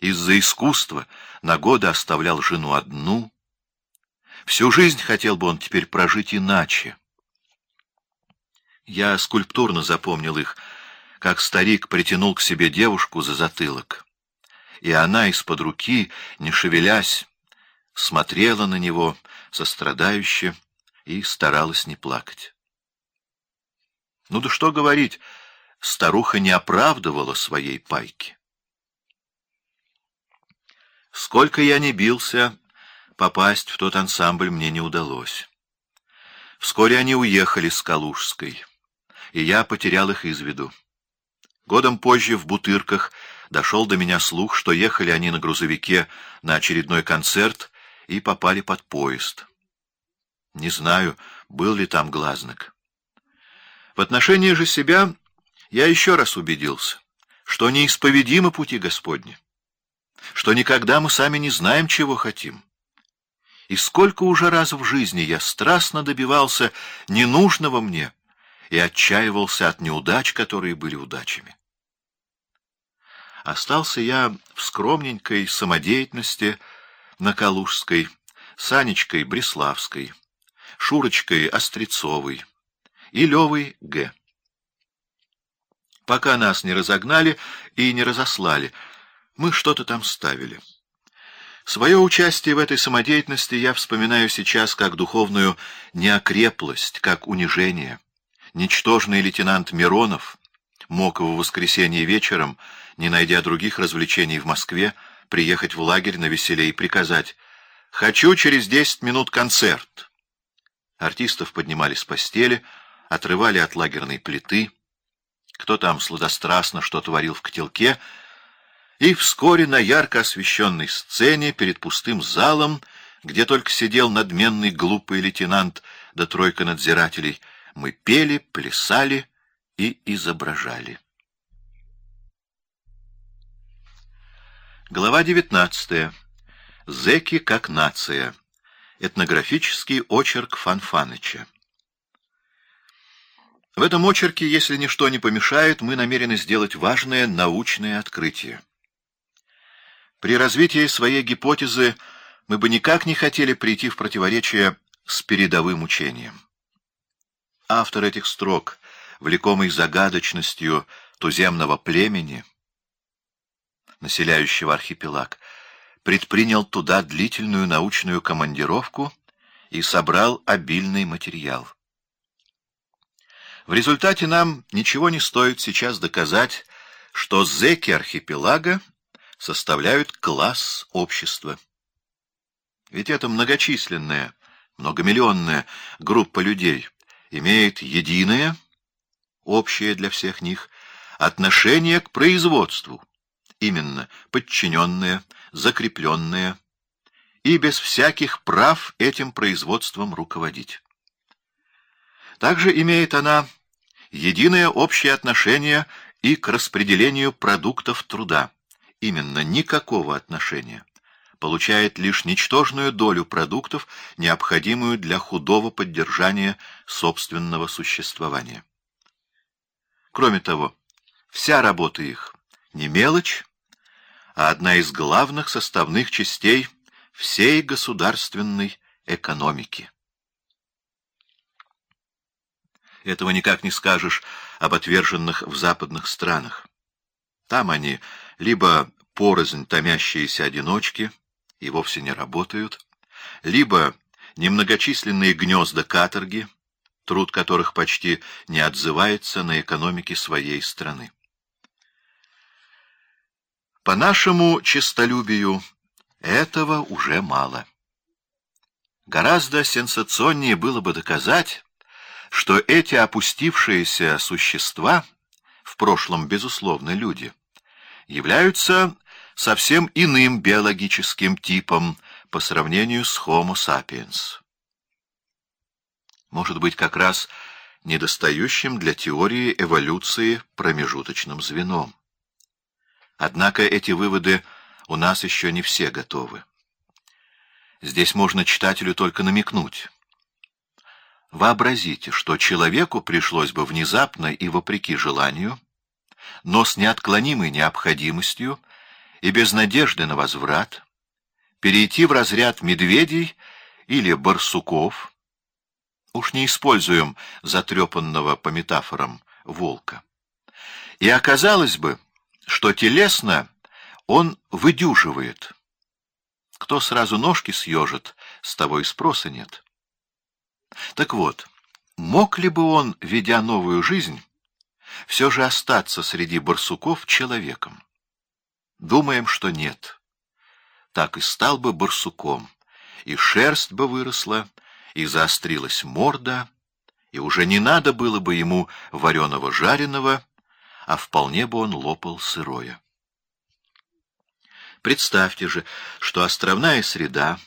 Из-за искусства на годы оставлял жену одну. Всю жизнь хотел бы он теперь прожить иначе. Я скульптурно запомнил их, как старик притянул к себе девушку за затылок. И она из-под руки, не шевелясь, смотрела на него сострадающе и старалась не плакать. Ну да что говорить, старуха не оправдывала своей пайки. Сколько я не бился, попасть в тот ансамбль мне не удалось. Вскоре они уехали с Калужской, и я потерял их из виду. Годом позже в Бутырках дошел до меня слух, что ехали они на грузовике на очередной концерт и попали под поезд. Не знаю, был ли там глазник. В отношении же себя я еще раз убедился, что неисповедимы пути Господни, что никогда мы сами не знаем, чего хотим. И сколько уже раз в жизни я страстно добивался ненужного мне и отчаивался от неудач, которые были удачами. Остался я в скромненькой самодеятельности на Калужской, Санечкой Бреславской, Шурочкой Острецовой, и Левой Г. Пока нас не разогнали и не разослали, мы что-то там ставили. Свое участие в этой самодеятельности я вспоминаю сейчас как духовную неокреплость, как унижение. Ничтожный лейтенант Миронов мог в воскресенье вечером, не найдя других развлечений в Москве, приехать в лагерь на веселе и приказать «Хочу через десять минут концерт». Артистов поднимали с постели, отрывали от лагерной плиты, кто там сладострастно что творил в котелке, и вскоре на ярко освещенной сцене перед пустым залом, где только сидел надменный глупый лейтенант да тройка надзирателей, мы пели, плясали и изображали. Глава девятнадцатая. Зеки как нация. Этнографический очерк Фанфаныча. В этом очерке, если ничто не помешает, мы намерены сделать важное научное открытие. При развитии своей гипотезы мы бы никак не хотели прийти в противоречие с передовым учением. Автор этих строк, влекомый загадочностью туземного племени, населяющего архипелаг, предпринял туда длительную научную командировку и собрал обильный материал. В результате нам ничего не стоит сейчас доказать, что зеки архипелага составляют класс общества. Ведь эта многочисленная, многомиллионная группа людей имеет единое, общее для всех них, отношение к производству, именно подчиненное, закрепленное, и без всяких прав этим производством руководить. Также имеет она единое общее отношение и к распределению продуктов труда. Именно никакого отношения. Получает лишь ничтожную долю продуктов, необходимую для худого поддержания собственного существования. Кроме того, вся работа их не мелочь, а одна из главных составных частей всей государственной экономики. Этого никак не скажешь об отверженных в западных странах. Там они либо порознь томящиеся одиночки и вовсе не работают, либо немногочисленные гнезда каторги, труд которых почти не отзывается на экономике своей страны. По нашему честолюбию этого уже мало. Гораздо сенсационнее было бы доказать, что эти опустившиеся существа, в прошлом, безусловно, люди, являются совсем иным биологическим типом по сравнению с Homo sapiens. Может быть, как раз недостающим для теории эволюции промежуточным звеном. Однако эти выводы у нас еще не все готовы. Здесь можно читателю только намекнуть. Вообразите, что человеку пришлось бы внезапно и вопреки желанию, но с неотклонимой необходимостью и без надежды на возврат, перейти в разряд медведей или барсуков, уж не используем затрепанного по метафорам волка. И оказалось бы, что телесно он выдюживает. Кто сразу ножки съежит, с того и спроса нет. Так вот, мог ли бы он, ведя новую жизнь, все же остаться среди барсуков человеком? Думаем, что нет. Так и стал бы барсуком, и шерсть бы выросла, и заострилась морда, и уже не надо было бы ему вареного-жареного, а вполне бы он лопал сырое. Представьте же, что островная среда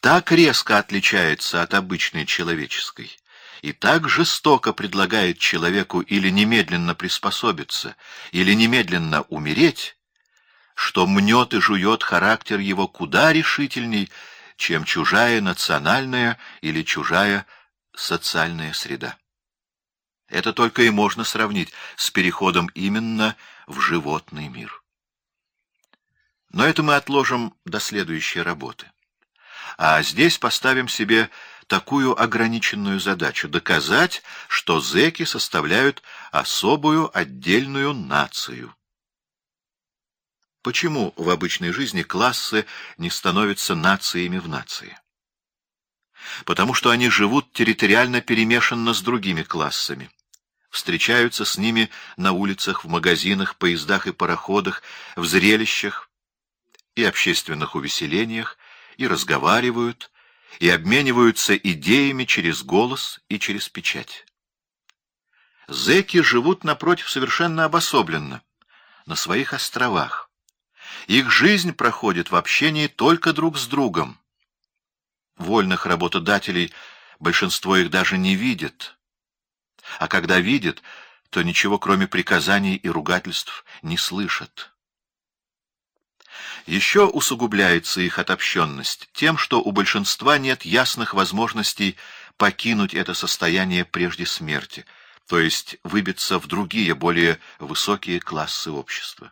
так резко отличается от обычной человеческой и так жестоко предлагает человеку или немедленно приспособиться, или немедленно умереть, что мнет и жует характер его куда решительней, чем чужая национальная или чужая социальная среда. Это только и можно сравнить с переходом именно в животный мир. Но это мы отложим до следующей работы. А здесь поставим себе такую ограниченную задачу — доказать, что зеки составляют особую отдельную нацию. Почему в обычной жизни классы не становятся нациями в нации? Потому что они живут территориально перемешанно с другими классами. Встречаются с ними на улицах, в магазинах, поездах и пароходах, в зрелищах и общественных увеселениях, и разговаривают, и обмениваются идеями через голос и через печать. Зеки живут, напротив, совершенно обособленно, на своих островах их жизнь проходит в общении только друг с другом. Вольных работодателей большинство их даже не видит. А когда видит, то ничего кроме приказаний и ругательств не слышат. Еще усугубляется их отобщенность тем, что у большинства нет ясных возможностей покинуть это состояние прежде смерти, то есть выбиться в другие, более высокие классы общества.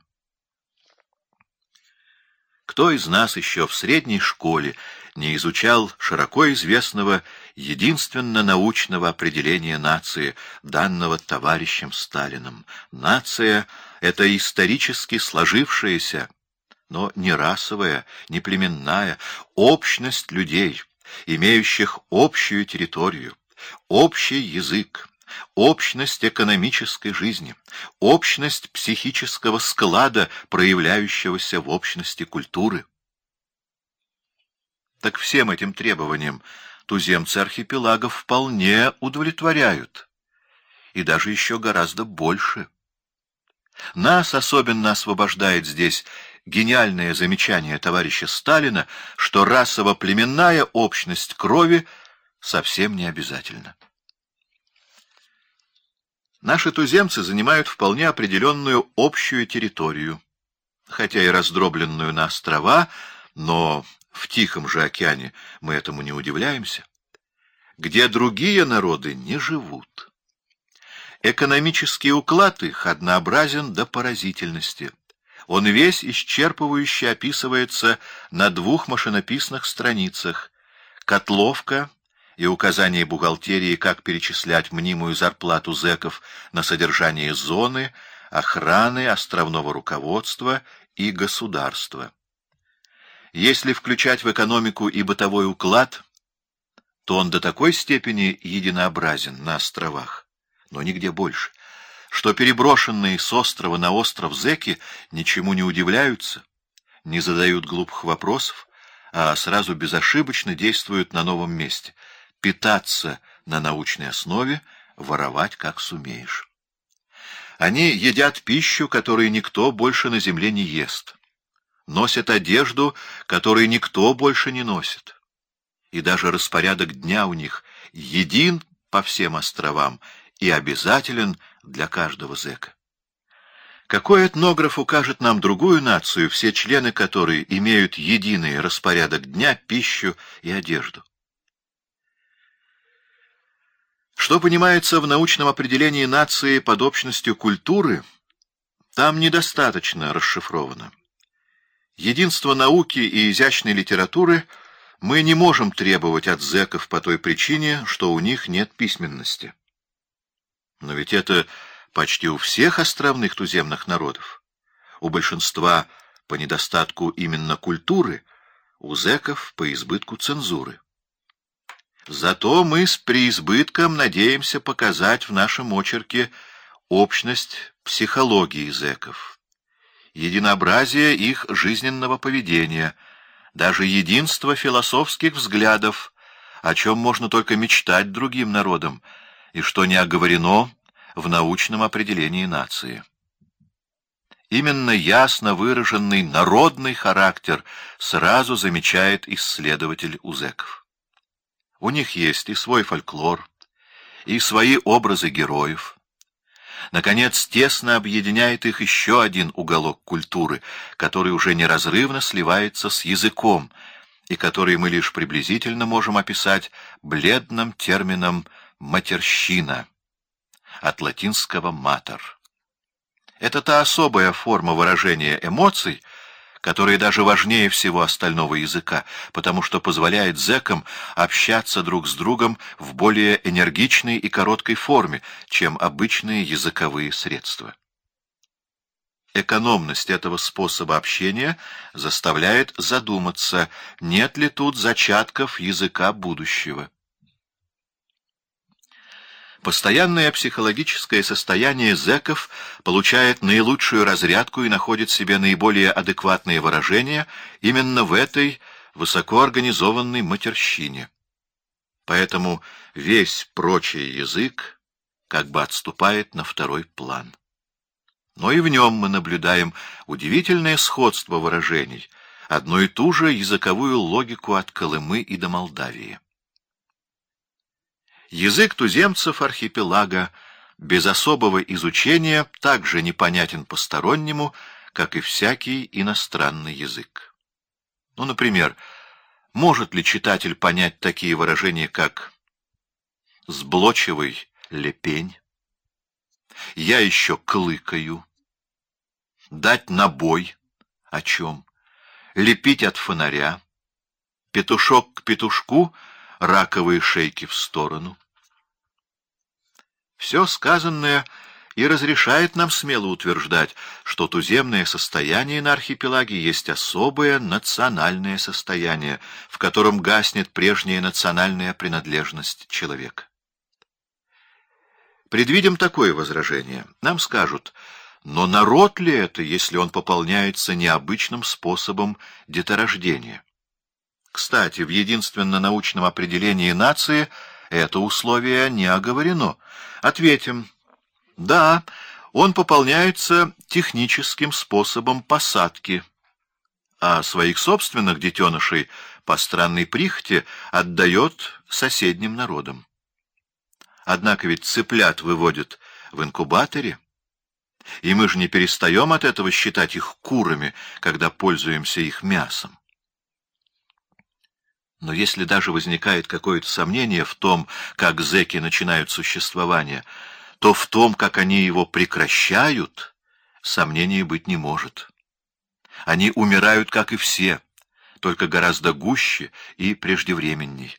Кто из нас еще в средней школе не изучал широко известного единственно научного определения нации, данного товарищем Сталиным? Нация — это исторически сложившаяся, но не расовая, не племенная, общность людей, имеющих общую территорию, общий язык, общность экономической жизни, общность психического склада, проявляющегося в общности культуры. Так всем этим требованиям туземцы архипелагов вполне удовлетворяют, и даже еще гораздо больше. Нас особенно освобождает здесь гениальное замечание товарища Сталина, что расово-племенная общность крови совсем не обязательна. Наши туземцы занимают вполне определенную общую территорию, хотя и раздробленную на острова, но в Тихом же океане мы этому не удивляемся, где другие народы не живут. Экономический уклад их однообразен до поразительности. Он весь исчерпывающе описывается на двух машинописных страницах. Котловка и указание бухгалтерии, как перечислять мнимую зарплату зэков на содержание зоны, охраны, островного руководства и государства. Если включать в экономику и бытовой уклад, то он до такой степени единообразен на островах, но нигде больше, что переброшенные с острова на остров зэки ничему не удивляются, не задают глупых вопросов, а сразу безошибочно действуют на новом месте — питаться на научной основе, воровать как сумеешь. Они едят пищу, которую никто больше на земле не ест, носят одежду, которую никто больше не носит. И даже распорядок дня у них един по всем островам и обязателен для каждого зэка. Какой этнограф укажет нам другую нацию, все члены которой имеют единый распорядок дня, пищу и одежду? Что понимается в научном определении нации под общностью культуры, там недостаточно расшифровано. Единство науки и изящной литературы мы не можем требовать от зэков по той причине, что у них нет письменности. Но ведь это почти у всех островных туземных народов. У большинства по недостатку именно культуры, у зэков по избытку цензуры. Зато мы с преизбытком надеемся показать в нашем очерке общность психологии зэков, единообразие их жизненного поведения, даже единство философских взглядов, о чем можно только мечтать другим народам, и что не оговорено в научном определении нации. Именно ясно выраженный народный характер сразу замечает исследователь узеков. У них есть и свой фольклор, и свои образы героев. Наконец, тесно объединяет их еще один уголок культуры, который уже неразрывно сливается с языком, и который мы лишь приблизительно можем описать бледным термином «матерщина» от латинского «матер». Это та особая форма выражения эмоций, которые даже важнее всего остального языка, потому что позволяет зэкам общаться друг с другом в более энергичной и короткой форме, чем обычные языковые средства. Экономность этого способа общения заставляет задуматься, нет ли тут зачатков языка будущего. Постоянное психологическое состояние зэков получает наилучшую разрядку и находит себе наиболее адекватные выражения именно в этой высокоорганизованной матерщине. Поэтому весь прочий язык как бы отступает на второй план. Но и в нем мы наблюдаем удивительное сходство выражений, одну и ту же языковую логику от Колымы и до Молдавии. Язык туземцев архипелага без особого изучения также непонятен постороннему, как и всякий иностранный язык. Ну, например, может ли читатель понять такие выражения, как «сблочевый лепень», «я еще клыкаю», «дать набой», о чем, «лепить от фонаря», «петушок к петушку», «раковые шейки в сторону». Все сказанное и разрешает нам смело утверждать, что туземное состояние на архипелаге есть особое национальное состояние, в котором гаснет прежняя национальная принадлежность человека. Предвидим такое возражение. Нам скажут, но народ ли это, если он пополняется необычным способом деторождения? Кстати, в единственно научном определении нации – это условие не оговорено. Ответим. Да, он пополняется техническим способом посадки, а своих собственных детенышей по странной прихоти отдает соседним народам. Однако ведь цыплят выводят в инкубаторе, и мы же не перестаем от этого считать их курами, когда пользуемся их мясом. Но если даже возникает какое-то сомнение в том, как зэки начинают существование, то в том, как они его прекращают, сомнений быть не может. Они умирают, как и все, только гораздо гуще и преждевременней.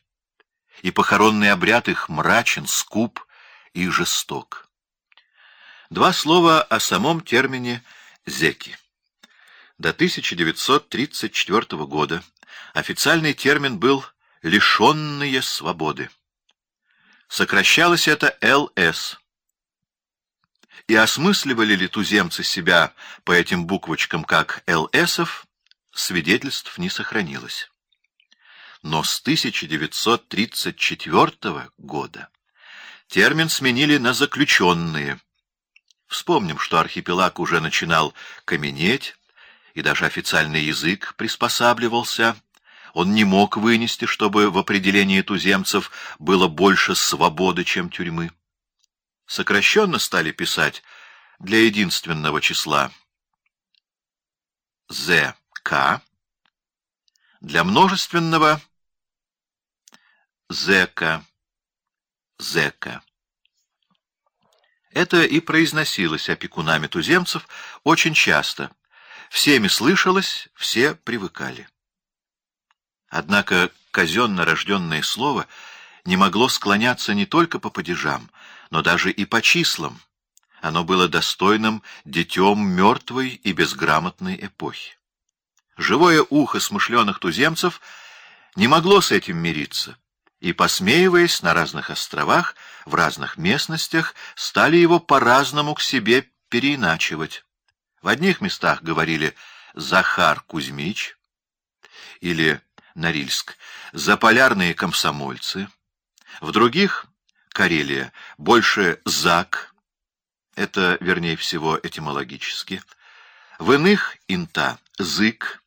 И похоронный обряд их мрачен, скуп и жесток. Два слова о самом термине «зеки». До 1934 года Официальный термин был «лишенные свободы». Сокращалось это «ЛС». И осмысливали ли туземцы себя по этим буквочкам как «ЛСов», свидетельств не сохранилось. Но с 1934 года термин сменили на «заключенные». Вспомним, что архипелаг уже начинал каменеть, и даже официальный язык приспосабливался. Он не мог вынести, чтобы в определении туземцев было больше свободы, чем тюрьмы. Сокращенно стали писать для единственного числа ЗК, для множественного ЗК, ЗК. Это и произносилось опекунами туземцев очень часто — Всеми слышалось, все привыкали. Однако казенно рожденное слово не могло склоняться не только по падежам, но даже и по числам. Оно было достойным детем мертвой и безграмотной эпохи. Живое ухо смышленых туземцев не могло с этим мириться, и, посмеиваясь на разных островах, в разных местностях, стали его по-разному к себе переиначивать. В одних местах говорили «Захар Кузьмич» или Норильск «Заполярные комсомольцы», в других — Карелия, больше «Зак», это, вернее всего, этимологически, в иных — Инта, «Зык»,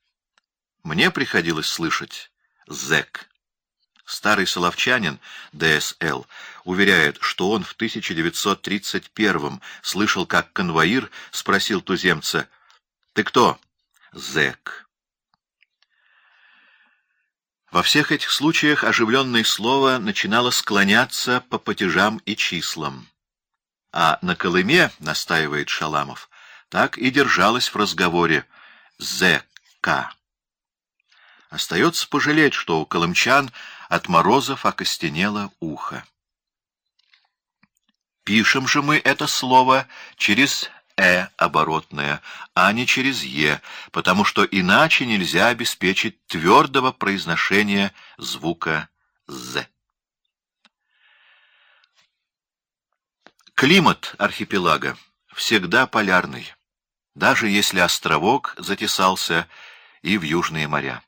мне приходилось слышать «Зэк». Старый соловчанин ДСЛ уверяет, что он в 1931 слышал, как конвоир спросил туземца «Ты кто?» «Зэк». Во всех этих случаях оживленное слово начинало склоняться по падежам и числам. А на Колыме, настаивает Шаламов, так и держалось в разговоре «ЗК». Остается пожалеть, что у колымчан от морозов окостенело ухо. Пишем же мы это слово через «э» оборотное, а не через «е», потому что иначе нельзя обеспечить твердого произношения звука «з». Климат архипелага всегда полярный, даже если островок затесался и в южные моря.